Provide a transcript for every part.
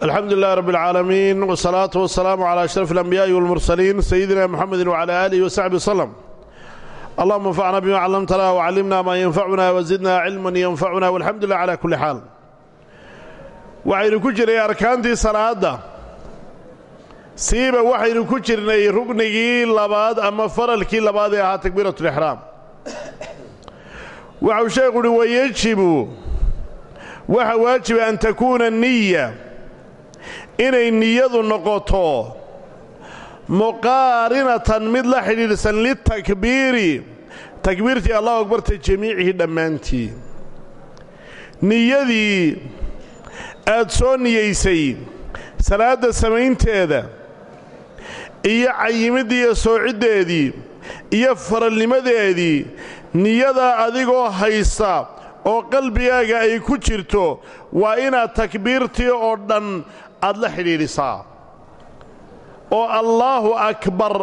alxamdu lilah rab اlcaalamiin wsalaatu wasalaamu calى ashraf اlanbiyaaءi wاlmursaliin sayidina muxamedi wcala aalihi wasaxbi wslem allahuma anfacna bima callamtana wcallimna maa yanfacuna wazidna cilman yanfacuna walxamdu lilah cala kulli xaal waxaynu ku jirnay arkaantii salaadda siiba waxaynu ku jirnay rugnigii labaad ama faralkii labaad ee ahaa takbiirat lixraam waxau sheekhu uhi wayejibu waxa waajiba an takuuna niya inay niyadu noqoto muqaarinatan mid la xidhiidhsan litakbiiri takbiirtii allahu akbarta jamiicihi dhammaantii. Niyadii aad soo niyaysay salaadda samaynteeda iyo cayimiddii iyo soociddeedii iyo faralnimadeedii niyadaa adigoo haysta oo qalbigaaga ay ku jirto waa inaad takbiirtii oo dhan aad la xidhiidhisaa. Oo allaahu akbar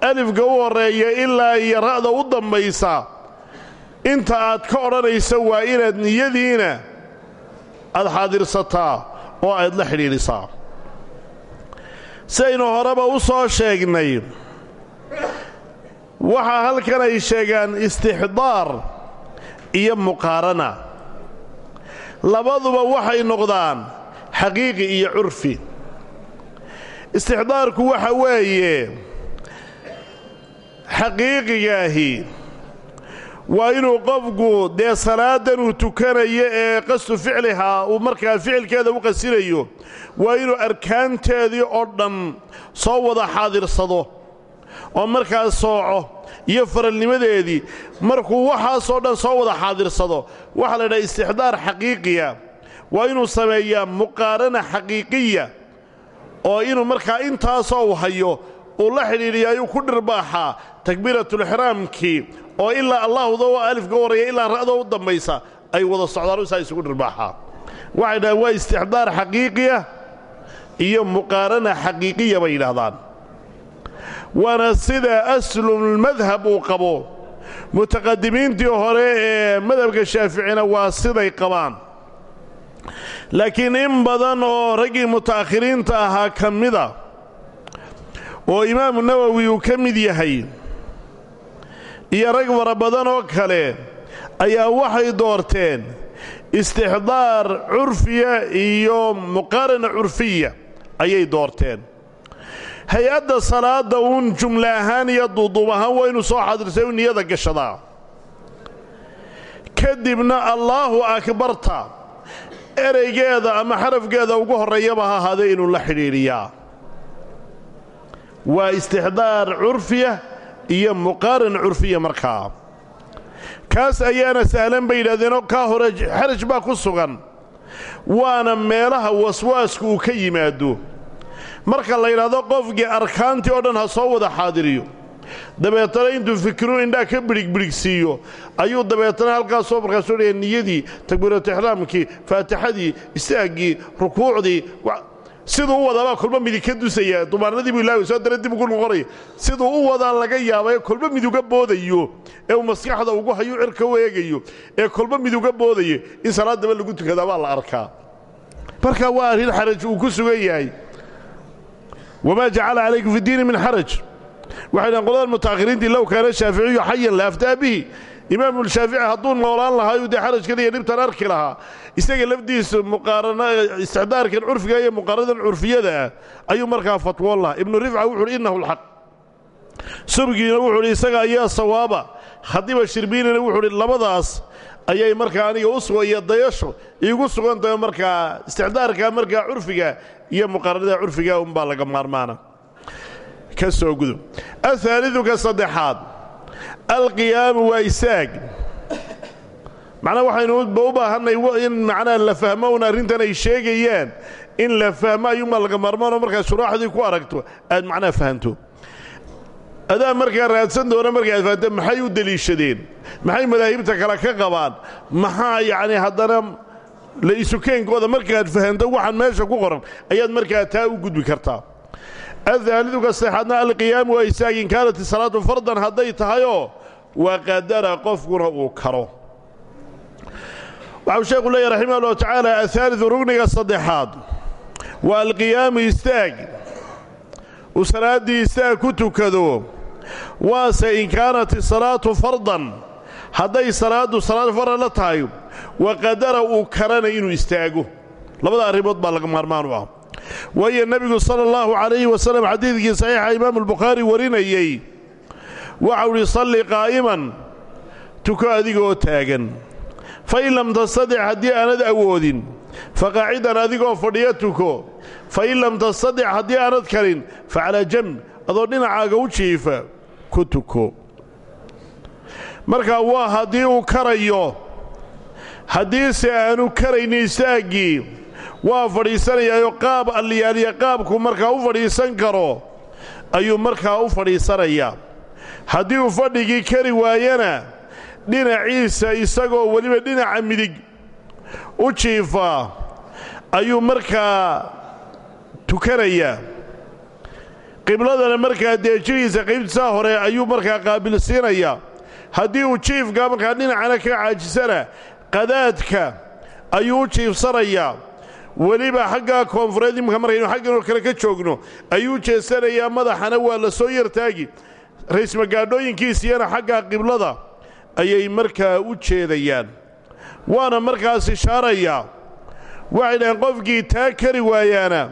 alifka u horreeya ilaa iyo ra'da u dambaysa inta aad ka odhanaysa waa inaad niyadiina aad xaadirsataa oo aad la xidhiidhisaa. Sidaynu horeba u soo sheegnay. Waxaa halkan ay sheegaan istixdaar iyo muqaarana. Labaduba waxay noqdaan xaqiiqi iyo curfi. Istixdaarku waxa weeye xaqiiqigaahi waa inuu qofku dee salaadan uu tukanayo ee qastu ficlihaa uu markaa ficilkeeda u qasinayo waa inuu arkaanteedii oo dhan soo wada xaadirsado oo markaa sooco iyo faralnimadeedii markuu waxaasoo dhan soo wada xaadirsado. Waxaa la ydhaha istixdaar xaqiiqiya waa inuu sameeyaa muqaarana xaqiiqiya oo inuu markaa intaasoo u hayo uu la xidhiidhiya ayuu ku dhirbaaxaa takbiiratulixraamkii oo ilaa allaahudoo alifka horreeya ilaa ra'doo u dambaysa ay wada socdaan saa isugu dhirbaaxaa waxay dhahaan waa istixdaar xaqiiqiya iyo muqaarana xaqiiqiya bay yidhaahdaan waana sida aslulmadhab uu qabo. Mutaqadimiintii hore ee madhabka shaaficina waa siday qabaan. Laakiin in badan oo raggii muta'akhiriinta ahaa ka mida oo imaamu nawowi uu ka mid yahay iyo rag fara badan oo kale ayaa waxay doorteen istixdaar curfiya iyo muqaarana curfiya ayay doorteen hay'adda salaadda uun jumle ahaan iyo duuduub ahaan waa inuu soo xadirsay niyada gashadaa kadibna allaahu akbarta ereygeeda ama xarafkeeda ugu horreeyaba ha inuu la xidhiidhiyaa. Waa istixdaar curfiya iyo muqaaran curfiya markaa. Kaas ayaana sahlan bay yidhahdeenoo kaa hore xaraj baa ku sugan. Waana meelaha waswaasku uu ka yimaado marka la yidhaahdo qofkii arkaantii oo dhan ha soo wada xaadiriyo. Dabeetana intuu fikiru indhaa ka bidhigbidhigsiiyo ayuu dabeetana halkaas soo markaasoo dhaya niyadii takbiiratixraamkii faatixadii istaaggii rukuucdii siduu u wadaabaa kolba midig ka dusaya. Dumaanadii buu ilaahay soo dara dib ugu noqonaya siduu u wadaa laga yaaba ee kolba miduga boodayo ee uu maskaxda ugu hayu cirka u eegayo ee kolba miduga boodayo in salaaddaba lagu tukadaa baa la arkaa. Marka waa arrin xaraj uu ku sugan yahay wamaa jacala calaykum fi diini min xaraj waxay dhahan qolada muta'akhiriintii low kaana shaaficiyu xayan la aftaa bihi imaamulshaafici hadduu noolaan lahaa dee xarajkan iyo dhibtan arki lahaa isaga lafdiisu muqaarana istixdaarkan curfiga iyo muqaaradan curfiyada ah ayuu markaa fatwoon lahaa ibnu rifca wuxu uhi innahu alxaq subgiina wuxuu uhi isaga ayaa sawaaba haddiiba shirbiinina wuxuu uhi labadaas ayay markaa aniga uswa iyo dayasho iigu sugan tahay markaa istixdaarka markaa curfiga iyo muqaaranada curfiga unbaa laga maarmaana. Ka soo gudub ahaaliduka saddexaad alqiyaamu waa isaag. Macnaa waxaynu u baahannay in macnaha la fahmo un arrintan ay sheegayaan. In la fahmo ayuunbaa laga maarmaanoo markaad shuraaxdii ku aragto aad macnaha fahanto. Adaa markaa raadsan doona marka aad fahanto maxay u deliishadeen? Maxay madaahibta kale ka qabaan? Maxaa yacni haddana la isukeenkooda markaad fahanto waxaan meesha ku qoran ayaad markaa taa u gudbi kartaa. Addaaliduka saddexaadna alqiyaamu waa isaag in kaanat isalaatu fardan hadday tahayoo waa qadara qofkuna uu karo. Waxau sheekhu leeyahy raximah ullahu tacaala ahaalidu rugniga saddexaad wa alqiyaamu istaag. Uu salaaddii istaag ku tukado waase in kaanat isalaatu fardan hadday salaaddu salaad faran la tahay wa qadara uu karana inuu istaago. Labada arrimood baa laga maarmaan u ah. Waayo nebigu sala allahu calayhi wasallam xadiidkii saxiixa imaamu albukhaari warinayey waxau idhi salli qaa'iman tuko adigaoo taagan. Fa in lam tastadic haddii aanad awoodin fa qaacidan adigoo fadhiyo tuko. Fa in lam tastadic haddii aanad karin fa calaa jamb adoo dhinacaaga u jiifa ku tuko. Markaa waa haddii uu karayo haddiise aanu karaynin istaaggii waa fadhiisanayaayo qaab alliyaaliya qaabku markaa u fadhiisan karo ayuu markaa u fadhiisanayaa haddii uu fadhigii kari waayana dhinaciisa isagoo weliba dhinaca midig u jiifaa ayuu markaa tukanayaa qibladana markaa deejihiisa qaybtiisaa hore ayuu markaa qaabilsiinayaa haddii uu jiifka markaa dhinacana ka caajisana qadaadka ayuu u jiifsanayaa weliba xaggaa koonfureed imika markaynu xagganoo kale ka joogno ayuu jeesanayaa madaxana waa la soo yartaagi. Raysmagaadhooyinkiisiyana xaggaa qiblada ayay markaa u jeedayaan. Waana markaas ishaarayaa. Waxay dhaheen qofkii taa kari waayaana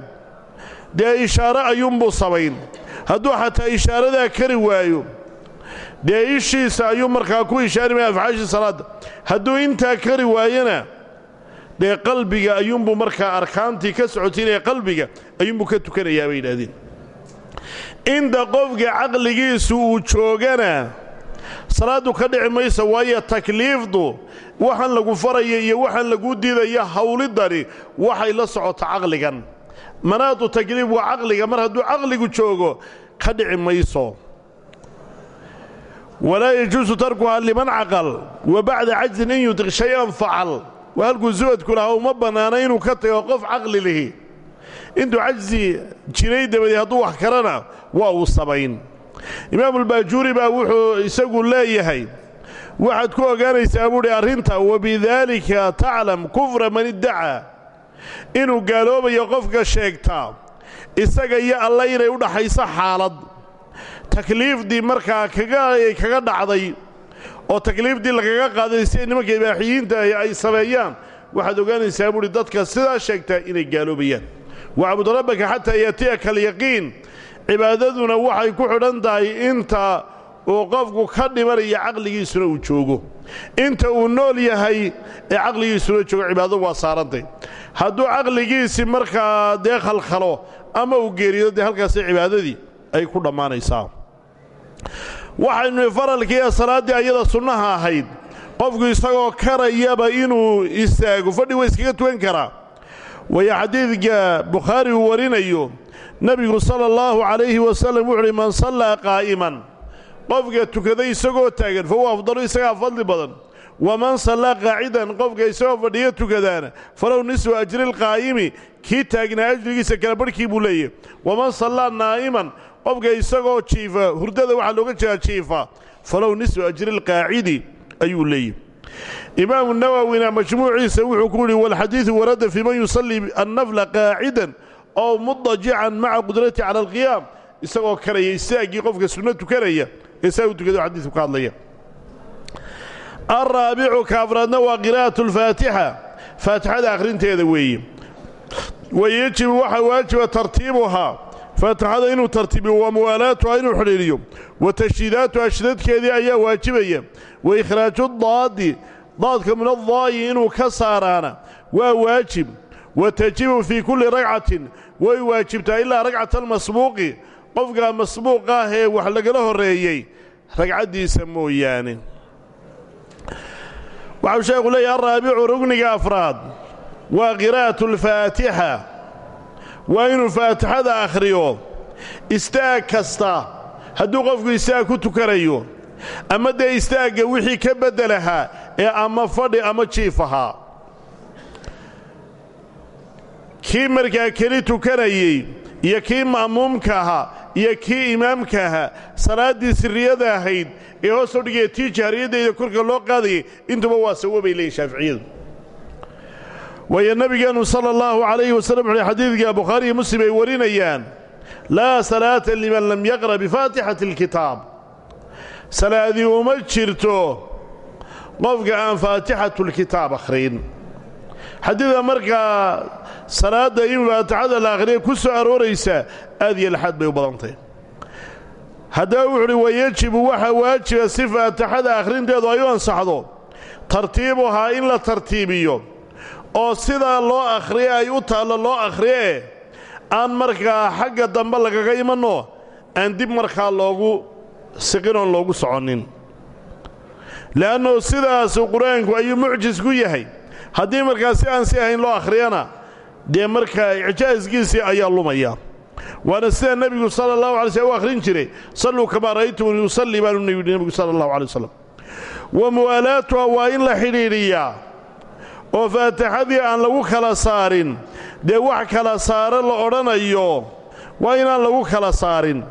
dee ishaare ayuunbuu samayn hadduu xataa ishaaradaa kari waayo dee ishiisa ayuu markaa ku ishaarimaya afxaashi salaadda. Hadduu intaa kari waayana dee qalbiga ayuunbuu markaa arkaantii ka socotiinaya qalbiga ayuunbuu ka tukanayaa bay yidhaahdeen. Inta qofka caqligiisu uu joogana salaaddu ka dhici maysa waayo takliifdu waxaan lagu faraya iyo waxaan lagu diidaya hawlidani waxay la socota caqligan. Manaadu takliif waa caqliga mar hadduu caqligu joogo ka dhici mayso walaa yajuusu tarkuhaa liman caqal wa bacda cajzin in yudiq shay-an facal waa halkuu subadku lahaa uma bannaana inuu ka tago qof caqli lihi intuu cajsi jiray dabadeed hadduu wax karana waa uu samayn imaamulbaajuuri baa wuxuu isagu leeyahay waxaad ku ogaanaysaa buuhi arrinta wabidaalika taclam kufra man iddacaa inuu gaaloobayo qofka sheegtaa isaga iyo alla inay u dhaxayso xaalad takliifdii markaa kaga dhacday oo takliifdii lagaga qaaday si nimanka ibaaxiyiinta ay sameeyaan waxaad ogaanaysaa buuhi dadka sidaa sheegtaa inay gaaloobayaan. Wacbud rabbaka xataa yaatiyaka alyaqiin cibaadaduna waxay ku xidhan tahay inta uu qofku ka dhimanaya caqligiisuna uu joogo. Inta uu nool yahay ee caqligiisuna joogo cibaadadu waa saarantay. Hadduu caqligiisii markaa dee khalkhalo ama uu geeriyo dee halkaasi cibaadadii ay ku dhammaanaysaa waxaynu faralkii ee salaaddii ayada sunnaha ahayd qofku isagoo karayaba inuu istaago fadhi wa iskaga tukan karaa. Waayo xadiidka bukhaari uu warinayo nebigu sala allahu calayhi wasallam wuxu man sallaa qaa'iman. Qofka tukaday isagoo taagan fa huwa afdalu isagaa fadli badan waman sallaa qaacidan qofka isagoo fadhiyo tukadaana falow nisfu ajri lqaa'imi kii taagnaa ajrigiisa kala barhkii buu leeyahy waman sallaa naa'iman qofka isagoo jiifa hurdada waxaa looga jeedaa jiifa falow nisfu ajri lqaacidi ayuu leeyahy imaamu nawowina majmuuciisa wuxuu ku yidhi walxadiidu warada fii man yusallii annafla qaacidan oo mudajican maca qudrati cala alqiyaam. Isagoo karaya istaaggii qofka sunno tukanaya ee saa hadlaya alraabicu ka afraadna waa qiraa'atu alfaatixa faatixada akhrinteeda weeye wayejibu waxaa waajiba tartiibuhaa faatixada inuu tartiibiyo wa muwaalaatuha inuu xidhiidhiyo. Wa tashhiidaatuha shidadkeedii ayaa waajibaya. Wa ikhraaju daadi daadka min addaayi inuu ka saaraana waa waajib. Wa tajibu fii kulli ragcatin way waajibtaa ilaa ragcata almasbuuqi qofkaa masbuuqa ah ee wax lagala horreeyey ragcaddiisa mooyaane waxau sheekhu leeyahy alraabicu rugniga afraad waa qiraa'atu alfaatixa waa inuu faatixada akhriyo. Istaag kasta hadduu qofku istaag ku tukanayo ama dee istaagga wixii ka beddelahaa ee ama fadhi ama jiif ahaa. Kii markaa keli tukanayey iyo kii ma'muumka ahaa iyo kii imaamka ahaa salaaddii sirriyada ahayd ee hoos loo dhigaya tii jahriyaddeeda korka loo qaadayay intuba waa sawo bay leeyihiin shaaficiyadu. Waayo nebigeennu sala allahu calayhi wasallam wuxuuhi xadiidka bukhaari iyo muslim ay warinayaan laa salaata liman lam yaqra bifaatixati alkitaab. Salaadii uma jirto qofka aan faatixatulkitaab akhrin xadiida markaa salaadda in faatixada la akhriya ku soo arooraysa aad iyo laxaad bay u badantay. Haddaba wuxu uhi wayejibu waxaa waajiba si faatixada akhrinteedu ay u ansaxdo. Tartiibuhaa in la tartiibiyo oo sidaa loo akhriye ay u taallo loo akhriye aan markaa xagga dambe lagaga imanno aan dib markaa loogu siqinoon loogu soconnin. Le'annu sidaasu qur'aanku ayuu mucjis ku yahay. Haddii markaa si aan si ahayn loo akhriyana dee markaa icjaaskiisii ayaa lumaya. Waana sida nebigu sala allahu alay slm u akhrin jiray salluu kamaa ra'aytumuni yusalli baanu yidhi nebigu sala allahu alay wasalam wa muwaalaatuha waa in la xidhiidhiyaa. Oo faatixadii aan lagu kala saarin. Dee wax kala saare la odhanayo waa inaan lagu kala saarin.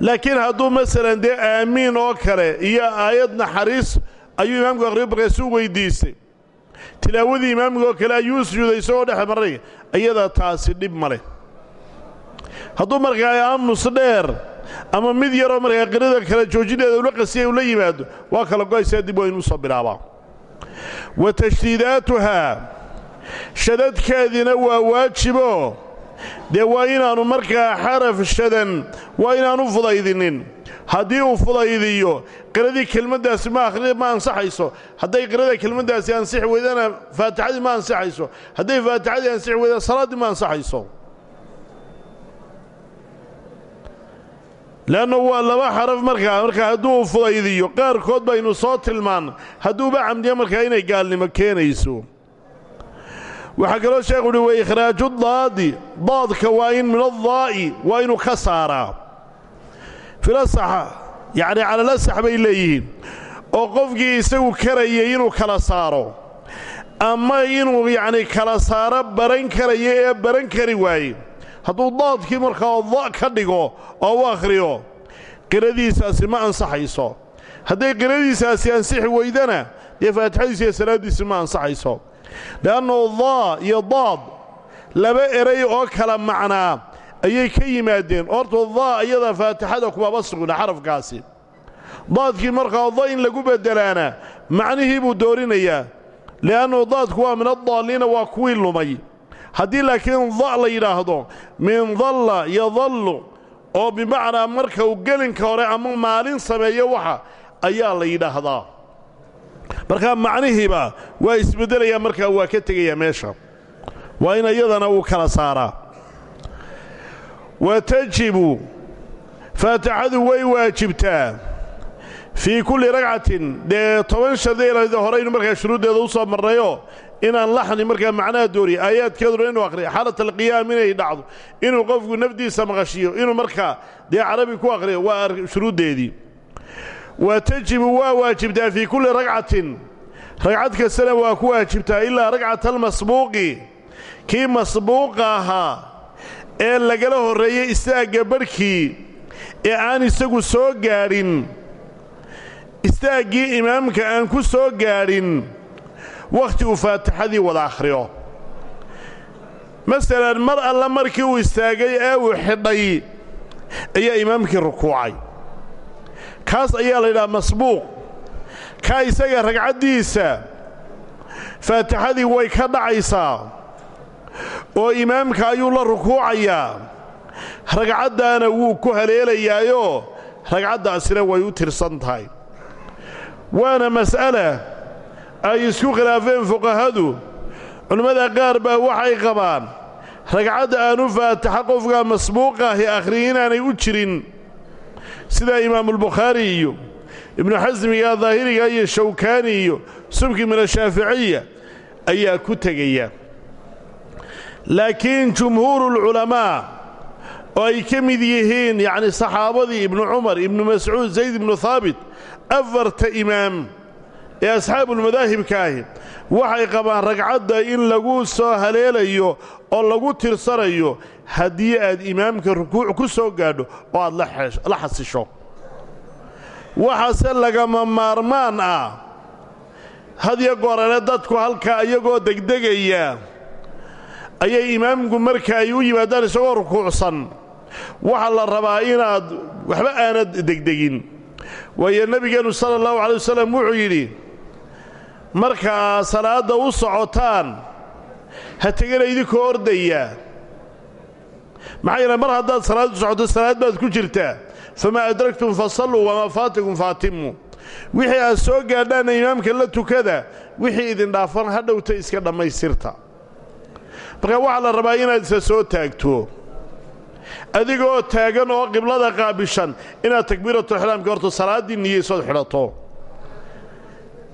Laakiin hadduu masalan dee aamiin oo kale iyo aayad naxariis ayuu imaamku akhriyo markaasu weydiistay tilaawadii imaamka oo kale ayuu sujuuday isagoo dhex marray iyada taasi dhib ma leh. Hadduu markaa aamus dheer ama mid yaroo markaa qirada kala joojinteeda ula qasiyay ula yimaado waa kala go'aysaa dib waa inuu soo bilaabaa. Wa tashdiidaatuhaa shadadkeediina waa waajibo. Dee waa inaannu markaa xaraf shadan waa inaanu fudaydinin haddii uu fudaydiyo qiradii kelmaddaasi ma akhri ma ansaxayso. Hadday qirada kelmaddaasi ansixi weydana faatixadii ma ansaxayso. Hadday faatixadii ansixi weydana salaaddii ma ansaxayso. Le'anna waa laba xaraf markaa markaa hadduu fudaydiyo qaarkood baynu soo tilmaan. Hadduuba camdiya markaa inay gaalnimo keenayso. Waxaa kaloo sheekhu uhi wa ikhraaju daadi daadka waa in min addaa'i waa inuu ka saaraa filasaxa yacni calalasax bay leeyihiin oo qofkii isagu karayay inuu kala saaro ama inuu yacni kala saaro baran karaya ee baran kari waaye. Hadduu daadkii markaa da' ka dhigo oo u akhriyo qiradiisaasi ma ansaxayso. Hadday qiradiisaasi ansixi weydana dee faatixadiisi iyo salaaddiisi ma ansaxayso. Le'annu daa iyo daad laba eray oo kala macnaa ayay ka yimaadeen. Horta daa iyada faatixada kumaba sugna xarafkaasi. Daadkii markaa da in lagu beddelaana macnihii buu doorinayaa. Li'annu daadku waa min addaalliina waa kuwii lumay. Haddii laakiin da' la yidhaahdo min dalla yadallu oo bimacnaa marka uu gelinka hore ama maalin sameeyo waxa ayaa la yidhaahdaa. Markaa macnihiiba waa isbeddelayaa markaa waa ka tegayaa meesha. Waa in iyadana uu kala saaraa wa tajibu faatixadu way waajibtaa fii kulli ragcatin dee toban shardi horeynu markaa shuruuddeeda u soo marnayo inaan laxni markaa macnaha dooriya aayaadkeeduna inuu akhriyo xaalat alqiyaam inay dhacdo inuu qofku nafdiisa maqashiyo inuu markaa dee carabi ku akhriyo waa shuruuddeedii wa tajibu waa waajibtaa fii kulli ragcatin ragcad kastana waa ku waajibtaa ilaa ragcata almasbuuqi kii masbuuqa ahaa ee lagala horreeyey istaagga barhkii ee aan isagu soo gaadhin istaaggii imaamka aan ku soo gaadhin wakhti uu faatixadii wada akhriyo. Masalan mar alla markii uu istaagay ee uu xidhay ayaa imaamkii rukuucay. Kaas ayaa la yidhaha masbuuq. Kaa isaga ragcaddiisa faatixadii way ka dhacaysaa oo imaamka ayuu la rukuucayaa. Ragcaddaana wuu ku haleelayaayoo ragcaddaasina way u tirsan tahay. Waana mas'ala ay isku khilaafeen fuqahadu. Culimmada qaar baa waxay qabaan ragcadda aanu faataxa qofka masbuuqaahi akhriyi inaanay u jirin. Sida imaamulbukhaari iyo ibnu xasmiga daahiriga iyo shawkaani iyo subki min ashaaficiya ayaa ku tegaya laakiin jumhuurulculamaa oo ay ka mid yihiin yacni saxaabadii ibnu cumar ibnu mascuud zayd ibnu haabit afarta imaam ee asxaabulmadaahibka ahi waxay qabaan ragcadda in lagu soo haleelayo oo lagu tirsanayo haddii aad imaamka rukuuc ku soo gaadho oo aad la xasisho. Waxaase lagama maarmaan ah hadyo goorale dadku halkaa iyagoo degdegaya ayay imaamku marka ay u yimaadaan isagoo rukuucsan. Waxaa la rabaa inaad waxba aanad degdegin. Waayo nebigeennu sala allahu calay wasalam wuxuu yidhi markaa salaadda u socotaan ha tegana idinkoo ordaya. Maxaa yeele mar haddaad salaad socoto salaad baad ku jirtaa. Famaa adraktum fasalluu wamaa faatikum faatimmuu wixii aad soo gaadhaanna imaamka la tukada wixii idin dhaafan ha dhowta iska dhammaystirta marka waxaa la rabaa inaad isa soo taagto adigoo taagan oo qiblada qaabishan inaad takbiiratulixraamka horto salaaddii niyeysood xidhato.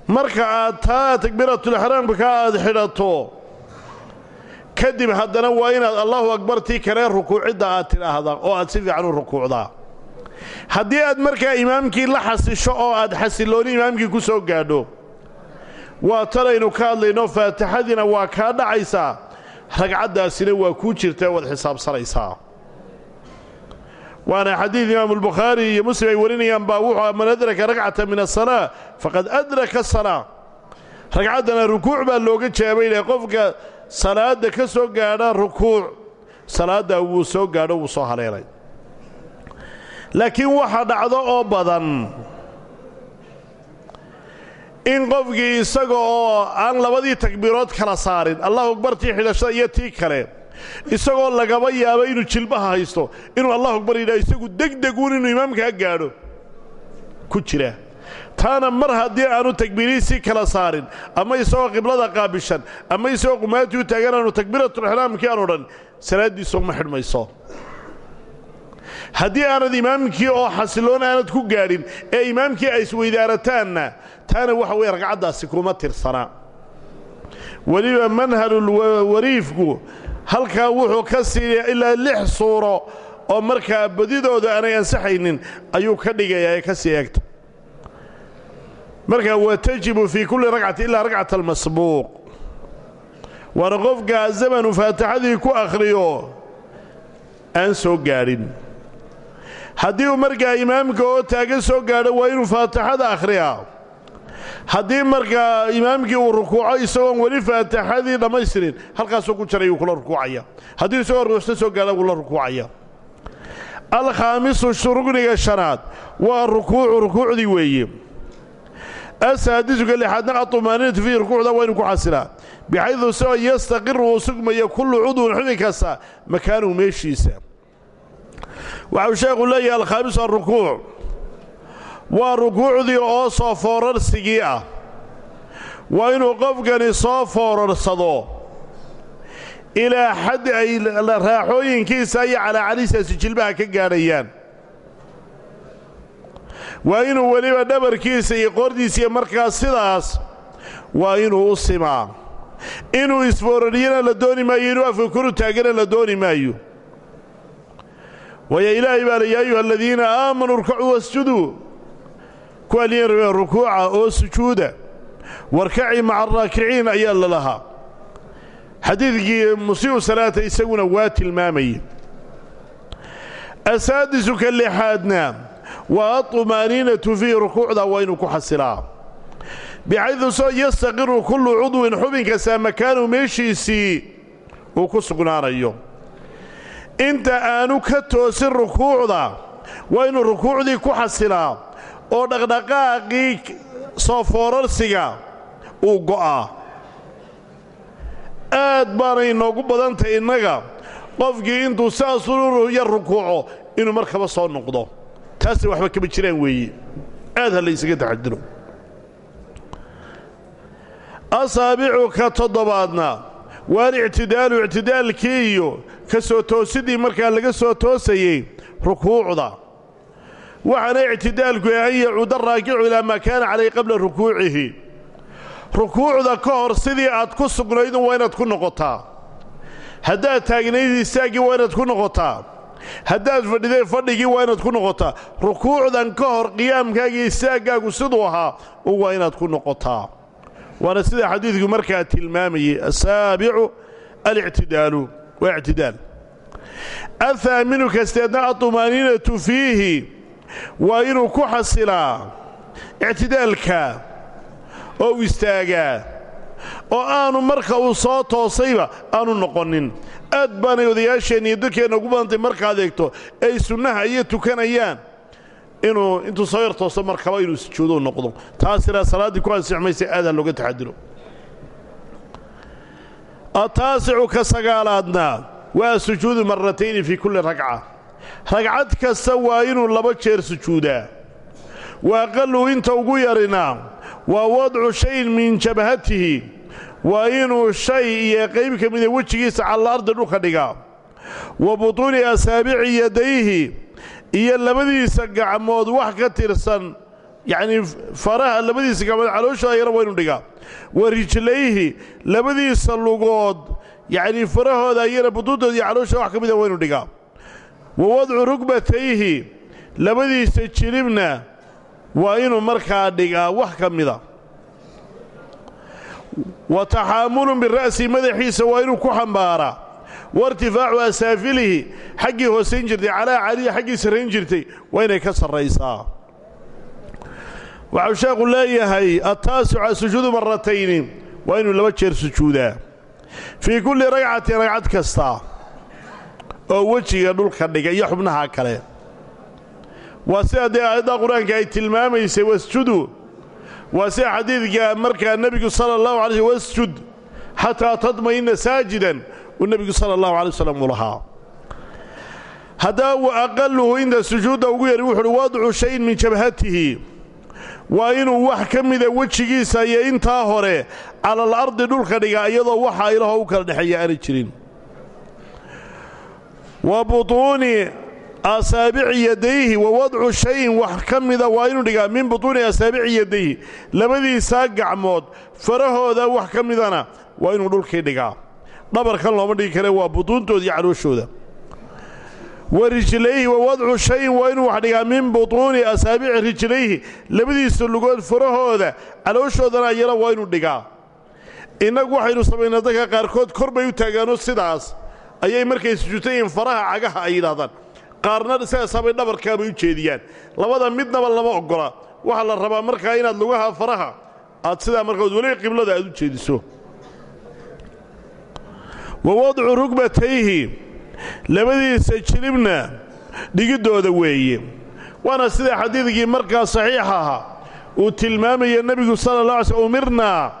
Marka aad taa takbiiratulixraamka aad xidhato kadib haddana waa inaad allahu akbartii kalee rukuucidda aad tidhaahdaa oo aad si fiican u rukuucdaa. Haddii aad markaa imaamkii la xasisho oo aad xasillooni imaamkii ku soo gaadho waa tanaynu ka hadlayno faatixadiina waa kaa dhacaysaa ragcaddaasina waa kuu jirtaa waad xisaabsanaysaa. Waana xadiid imaamulbukhaari iyo muslim ay warinayaan baa wuxuu man adraka ragcata min asalaa faqad adraka asalaa ragcaddana rukuuc baa looga jaabaynaya qofka salaadda ka soo gaadha rukuuc salaaddaa wuu soo gaadho wuu soo haleelay. Laakiin waxa dhacdo oo badan in qofkii isaga oo aan labadii takbiirood kala saarin allahu akbartii xidhashada iyo tii kale isagoo lagaba yaabo inuu jilbaha haysto inuu allahu akbar yidhaha isagu degdeguun inuu imaamkaa gaadho ku jira. Taana mar haddii aanu takbiirihiisii kala saarin ama isagoo qiblada qaabishan ama isagoo qumaatii u taagan aanu takbiiratulixraamkii aan odhan salaaddiisu ma xidhmayso haddii aanad imaamkii oo xasilloon aanad ku gaadhin ee imaamkii ay isweydaarataanna taana waxa weeye ragcaddaasi kuma tirsana. Weliba manhalulwariifku halkaa wuxuu ka siiya ilaa lix suuro oo markaa badidooda aanay ansaxaynin ayuu ka dhigayaa ee ka sii eegta. Markaa wa tajibu fii kulli ragcati ilaa ragcata almasbuuq. Waana qofkaa zamanu faatixadii ku akhriyo aan soo gaadhin haddii markaa imaamka oo taagan soo gaadho waa inuu faatixada akhriyaa. Haddii markaa imaamkii uu rukuuco isagoon weli faatixadii dhammaystirin halkaasuu ku jaray uu kula rukuucaya. Haddii isagoo ruuxto soo gaadha wuu la rukuucaya. Alkhaamisu rugniga shanaad waa rukuucu rukuucdii weeye. Asaadisuka lixaadna aطumaaninatu fiihi rukuucda waa inuu ku xasilaa bixaydu isagoo yastaqiru uu sugmaya kullu cudwin xubin kasta meeshiisa waxau sheekhu leeyahay alkhaamisu alrukuuc waa rukuucdii oo soo foorarsigii ah. Waa inuu qofkani soo foorarsado. Ilaa xad ay raaxooyinkiisa iyo calaacalihiisaasi jilbaha ka gaadhayaan. Waa inuu weliba dhabarkiisa iyo qoordiisiiyo markaas sidaas waa inuu u simaa. Inuu isfoorariyana la dooni maayo inuu afka koru taagana la dooni maayo waayo ilaahay baa la yaa ayuha aladiina aamanuu rkacuu wasjuduu kuwaa liin rabeen rukuuca oo sujuuda warkaci maca araakiciin ayaa la lahaa xadiidkii musii'u salaata isaguna waa tilmaamayey asaadisu ka lixaadna waa aطumaaniinatu fiihi rukuucda waa inuu ku xasilaa bixaydu kullu cudwin xubin kastaa makaanu meeshiisii uu ku sugnaanayo inta aanu ka toosin rukuucda waa inuu rukuucdii ku xasilaa oo dhaqdhaqaaqii soo foorarsiga uu go'aa. Aad baanay inoogu badantay innaga qofkii intuu saasuu yar rukuuco inuu markaba soo noqdo. Taasna waxba kama jiraan weeye aad ha laysaga taxadiro asaabicu ka toddobaadna waa alictidaalu ictidaalkii iyo ka soo toosidii markaa laga soo toosayey rukuucda. Waxaana ictidaalku an yacuuda raakicu ilaa maa kaana calayh qabla rukuucihi. Rukuucda ka hor sidii aad ku sugnaydun waa inaad ku noqotaa. Haddaad taagnayd istaaggii waa inaad ku noqotaa. Haddaad fadhiday fadhigii waa inaad ku noqotaa. Rukuucdan ka hor qiyaamkaagii istaaggaagu siduu ahaa un waa inaad ku noqotaa waana sida xadiidku markaa tilmaamayey asaabicu alictidaalu waa ictidaal. Ahaaminu kasteedna aطumaaniinatu fiihi waa inuu ku xasilaa ictidaalka oo u istaagaa oo aanu marka uu soo toosayba aanu noqonin. Aad baanay odayaasheenna iyo dadkeenna ugu badantay markaad eegto ay sunnaha iyo tukanayaan inuu intuu soo yar toosto markaba inuu sujuudu noqdo. Taasina salaaddii ku ansix maysa aadaa looga taxadiro ataasicu ka sagaalaadna waa sujuudu marratayni fii kulli ragca. Ragcad kasta waa inuu laba jeer sujuudaa. Wa aqallu inta ugu yarina waa wadcu shayin min jabhatihi. Waa inuu shay iyo qayb ka mida wejigiisa cala ardi dhulka dhigaa. Wa butuuni asaabici yadayhi iyo labadiisa gacmood wax ka tirsan yacnii faraha labadiisa gacmood calooshooda ayana waa inu dhigaa. Wa rijlayhi labadiisa lugood yacnii farahooda ayana butuuntooda iyo calooshooda wax ka mida waa inu dhigaa. Wa wadcu rugbatayhi labadiisa jilibna waa inuu markaa dhigaa wax ka mida. Wa taxaamulun bira'si madaxiisa waa inuu ku xambaaraa wa irtifaacu asaafilihi xaggii hoosayn jirtay calaa calihi xaggii sarrayn jirtay waa inay ka sarraysaa. Waxau sheekhu leeyahay attaasica sujuudu marratayni waa inuu laba jeer sujuudaa. Fii kulli ragcatin ragcad kasta oo wejiga dhulka dhiga iyo xubnaha kale. Waa sida dee aayadda qur'aanka ay tilmaamaysay wasjudu waa sida xadiidka markaa nebigu sala allahu alay wasjud xataa tadma'inna saajidan uu nebigu sala allahu alay wasalam uu lahaa. Haddaba wa aqaluhu inta sujuudda ugu yari wuxuuhi wadcu shayin min jabhatihi waa inuu wax ka mida wejigiisa iyo intaa hore cala alardi dhulka dhiga iyadoo waxa ilaho u kala dhexeeya aanay jirin. Wa butuuni asaabici yadayhi wa wadcu shayin wax ka mida waa inuu min butuuni asaabici yadayhi labadiisaa gacmood farahooda wax ka midana waa inuu dhulkii dhigaa dhabarkan looma dhigi kare waa butuuntooda iyo calooshooda wa rijlayhi wa wadcu shayin waa inuu wax dhigaa min butuuni asaabici rijlayhi labadiisa lugood farahooda calooshoodana ayana waa inuu dhigaa. Innagu waxaynu samaynaa dadka qaarkood kor bay u taagaano sidaas. Ayay markay sujuudsan yihiin faraha cagaha ay yidhahdaan qaarna sidaasaabay dhabarkaabay u jeediyaan. Labada midnaba lama oggola. Waxaa la rabaa markaa inaad lugaha faraha aad sidaa markood weliba qiblada aad u jeediso wa wadcu rugbatayhi labadiisa jilibna dhigiddooda weeye. Waana sida xadiidkii markaa saxiixa ahaa uu tilmaamaya nebigu sala allah alay sl umirnaa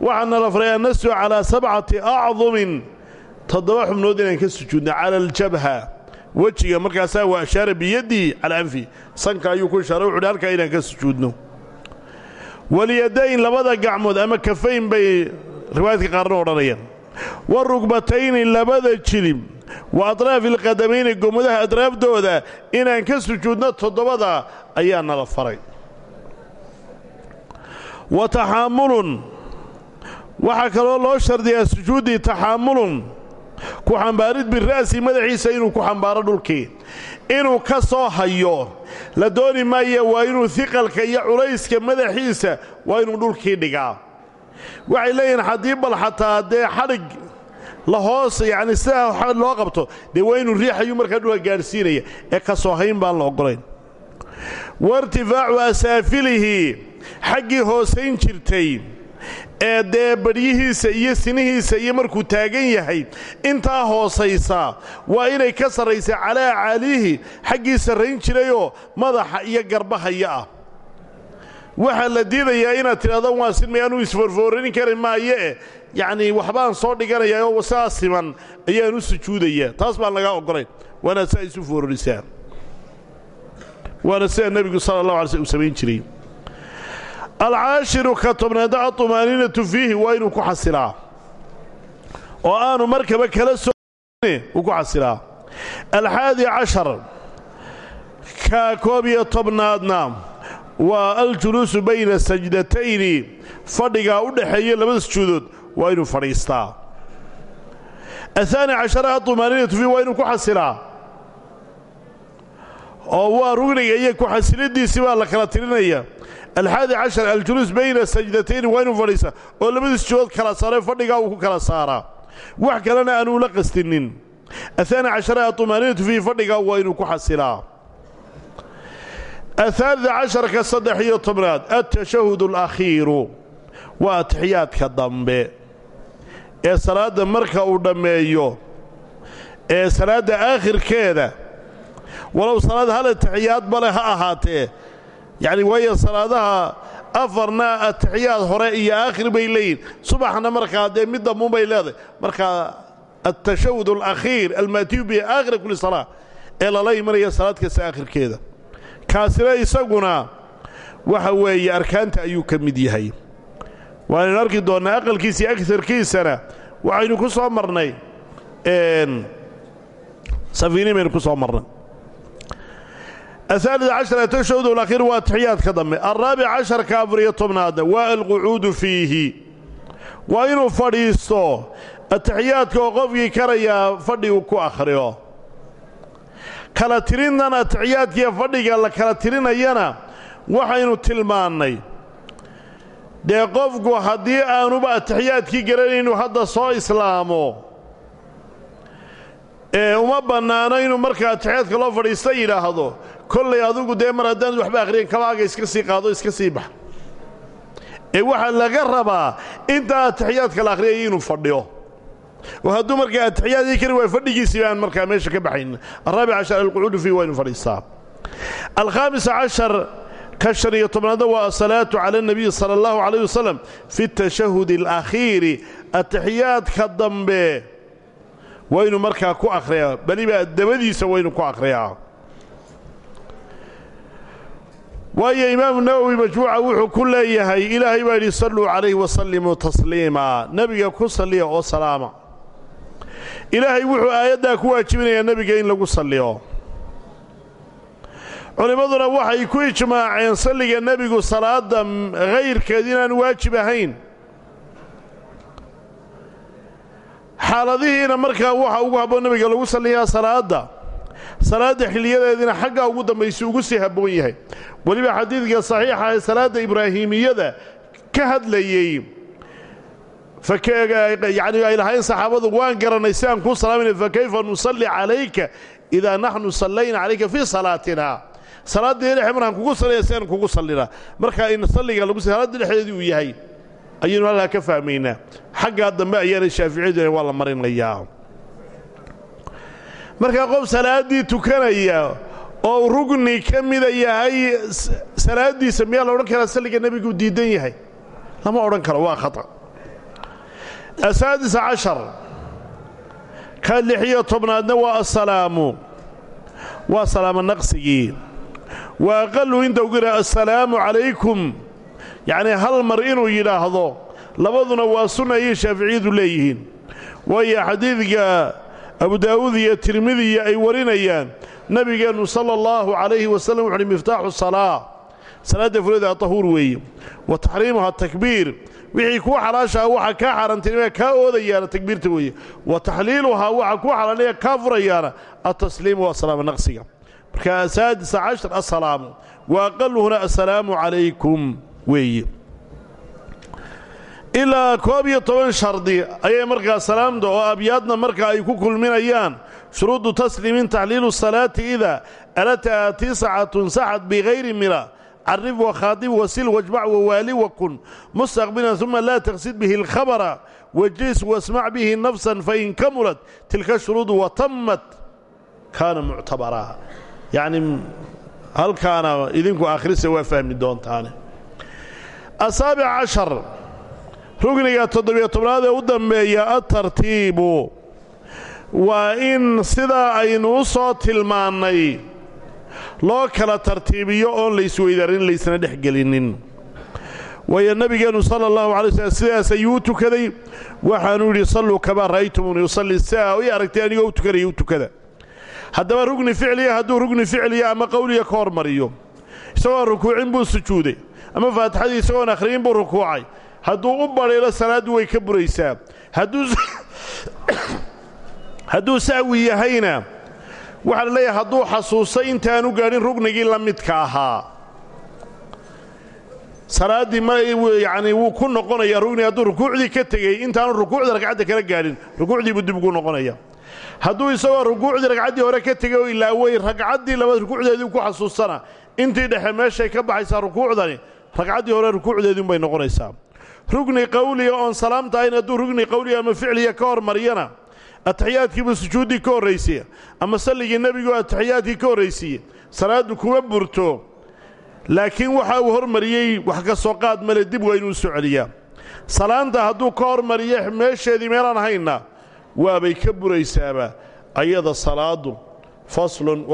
waxaana la faray an nasju calaa sabcati acdumin. Toddoba xubnood inaan ka sujuudna cala aljabha. Wejiga markaasaa waa ashaara biyadihi calaa anfi. Sanka ayuu ku ishaaray wuxuuhi halkaa inaan ka sujuudno. Walyadayn labada gacmood ama kafayn bay riwaayadka qaarna odhanayaan wa rugbatayni labada jilib wa atraafi alqadamayni gommadaha atraafdooda inaan ka sujuudno toddobada ayaa nala faray. Wa taxaamulun waxaa kaloo loo shardiyaa sujuuddii taxaamulun ku xambaarid bira'si madaxiisa inuu ku xambaaro dhulkii inuu ka soo hayo. La dooni maaya waa inuu hiqalka iyo culayska madaxiisa waa inuu dhulkii dhigaa waxay leeyihiin haddii bal xataa dee xadhig la hoos yacni sidaa loo qabto dee waa inuu riixayuu markaa dhulka gaadhsiinaya ee ka soo hayn baan la oggolayn. Wa irtifaacu asaafilihi xaggii hoosayn jirtay ee dee badhyihiisa iyo sinihiisa iyo markuu taagan yahay intaa hoosaysaa waa inay ka sarraysa calaa caalihi xaggii sarrayn jirayoo madaxa iyo garbahaya ah waxaa la diidayaa inaad tidhahdo waa sinmay anuu isforfooranin kari maayo eh yacnii waxbaan soo dhiganayaa oo saa siman ayaan u sujuudayaa. Taas baan lagaa oggolayn waanaad saa isu foororisaa waana sida nebigu sala allah alay uu samayn jiray. Alcaashiru ka tobnaada aطumaaniinatu fiihi waa inuu ku xasilaa oo aanu markaba kala soo uu ku xasilaa alxaadi cashar ka koob iyo waa aljuluusu bayna sajdatayni fadhigaa u dhaxeeya labada sujuudood waa inuu fadhiistaa ahaani cashara aطumaaniinatu fiihi waa inuu ku xasilaa oo waa rugniga iyo ku xasiladiisii baa la kala tirinaya. Alxaadi cashar aljuluus bayna sajdatayni waa inuu fadhiisa oo labadii sujuudood kala saaree fadhigaa uu ku kala waa inuu ku xasilaa ahaadida casharka saddex iyo tobnaad altashahud alakhiiru waa atixiyaadka dambe ee salaadda marka uu dhammeeyo ee salaadda aakhirkeeda walow salaad hal atixiyaad bale ha ahaatee yacni waayo salaadaha afarna atixiyaad hore iyo aakhir bay leeyihiin subaxna markaa dee mid dambuunbay leedahay markaa altashahud alakhiir almaatiyu bihi aakhira kulli salaa ee lala imanaya salaad kasta kaasina isaguna waxa weeye arkaanta ayuu ka mid yahay. Waanaynu arki doonnaa aqalkiisa iyo agarkiisana waxaynu ku soo marnay safiiniin baynu ku soo marnay. Aaalid cashar atashahud alakhiir waa atixiyaadka dambe. Alraabic casharka afariyo tobnaadna waa alqucuudu fiihi. Waa inuu fadhiisto. Atixiyaadka oo qofkii karayaa fadhi ku akhriyo kala tirintan atixiyaadkiiyo fadhiga la kala tirinayana waxaynu tilmaannay. Dee qofku haddii aanuba atixiyaadkii garanaynu hadda soo islaamo ee uma bannaano inuu markaa atixiyaadka loo fadhiista yidhaahdo kollay adigu dee mar haddaanad waxba akhriyan kabaaga iska sii qaado iska sii bax. Ee waxaa laga rabaa intaa atixiyaadka la akhriyaya inuu fadhiyo oo hadduu markaa atixiyaadii kari waay fadhigiisii baan markaa meesha ka baxayn araabic cashar alqucuudu fiih waa inu fadhiistaa alkhaamisa cashar ka shan iyo tobnaadna waa asalaatu cala اnabiyi sala اllahu calayh wasalam fi اtashahud اlakhiiri atixiyaadka dambe waynu markaa ku akhriyaa beliba dabadiisa waynu ku akhriyaa waayo imaamu nawowi majmuuca wuxuu ku leeyahay ilaahay baa yidhi salluu calayhi wasallimuu tasliima nebiga ku salliya oo salaama ilaahay wuxuu aayaddaa ku waajibinayaa nebiga in lagu salliyo. Culimmaduna waxay ku ijmaaceen salliga nebigu salaadda hayrkeed inaan waajib ahayn. Xaaladihiina markaa waxa ugu habboon nebiga lagu salliyaa salaadda. Salaadda xilliyadeediina xaggaa ugu dambaysa ugu sii habboon yahay. Weliba xadiidka saxiixa ee salaadda ibraahimiyada ka hadlayey yacni ay lahayn saxaabadu waan garannay si aan kuu salaamayna fakayfa nusalli calayka idaa naxnu sallayna calayka fii salaatina. Salaaddii dhexe markaan kugu sallaya si aan kugu sallinaa markaa in salliga lagu salaadda dhexdeedii uu yahay ayaynu halkaa ka fahmaynaa. Xaggaa dambe ayaana shaaficiyadu waa la marinayaa markaa qof salaaddii tukanaya oo rugni ka mida yahay salaaddiisa miyaa la odhan karaa salliga nebiguu diidan yahay? Lama odhan karo waa khata asaadisa cashar ka lixiyo tobnaadna waa assalaamu waa salaamo naqsigii wa aqallu inta ugu yidhaha assalaamu calaykum yacnii hal mar inuu yidhaahdo labaduna waa sunna ayay shaaficiyadu leeyihiin waayo xadiidka abu daa'uud iyo tirmidiya ay warinayaan nebigeennu sala allahu calayhi wasallam wuxuuhi miftaaxu salaa salaadda fulaeda tahuur weeye wa taxriimuha takbiir wixii kuu xalaashaha waxa kaa xaaraantinimaya kaa oodayaana takbiirta weeye. Wa taxliiluhaa waxa kuu xalaalinaya kaa furayaana altasliimu waa salaamo naqsiga. Marka asaadisa cashar assalaamu. Wa aqaluhuna assalaamu calaykum weeye. Ilaa koob iyo toban shardi ayay markaa salaamda oo abyaadna markaa ay ku kulminayaan. Shuruudu tasliimin taxliilu salaati ida alataa tiscatun saxad bikayri mila carif wakhaadib wasil wajmac wawaali wakun mustaqbilan uma laa taqsid bihi alkhabara wajlis wasmac bihi nafsan fain kamulat tilka shuruudu watammat kaana muctabaraa yacni halkaana idinku akhrisa waa fahmi doontaane asaabic cashar rugniga toddobiyo tobnaad ee u dambeeya atartiibu waa in sidaa aynu u soo tilmaannay loo kala tartiibiyo oon laysweydarin laysna dhex gelinin. Waayo nebigeennu sala allahu calay slm sidaas ayuu u tukaday. Waxaanuu yidhi salluu kamaa ra'aytumuni usalli. Siaa i aragtay anigoo u tukanaya u tukada. Haddaba rugni ficliya hadduu rugni ficliya ama qowliya ka hormariyo isagoon rukuucin buu sujuuday ama faatixadii isagoon akhriyin buu rukuucay. Hadduu u badhiilo salaaddu way ka buraysaa. Hadduu sahwi yahayna waxaa la leeyahay hadduu xasuustay intaanu gaadhin rugnigii la midka ahaa. Salaaddii ma yacnii wuu ku noqonayaa rugni hadduu rukuucdii ka tegey intaanu rukuucda ragcadda kala gaadhin rukuucdii buu dib ugu noqonaya. Hadduu isagoo rukuucdii ragcaddii hore ka tegey oo ilaawey ragcaddii labaad rukuucdeedii ku xasuustana intii dhexe meeshay ka baxaysaa rukuucdani ragcaddii hore rukuucdeediinbay noqonaysaa. Rugni qawliga oon salaamta ahayn hadduu rugni qawliga ama ficliga ka hormariyana ataxiyaadkiiba sujuuddii ka horraysiya ama salligii nebigu ataxiyaadkii ka horraysiiye salaaddu kuma burto laakiin waxa uu hormariyey wax ka soo qaad male dib waa inuu soo celiyaa. Salaanta hadduu ka hormariyo meesheedii meelaan hayna waabay ka buraysaaba ayada salaaddu faslun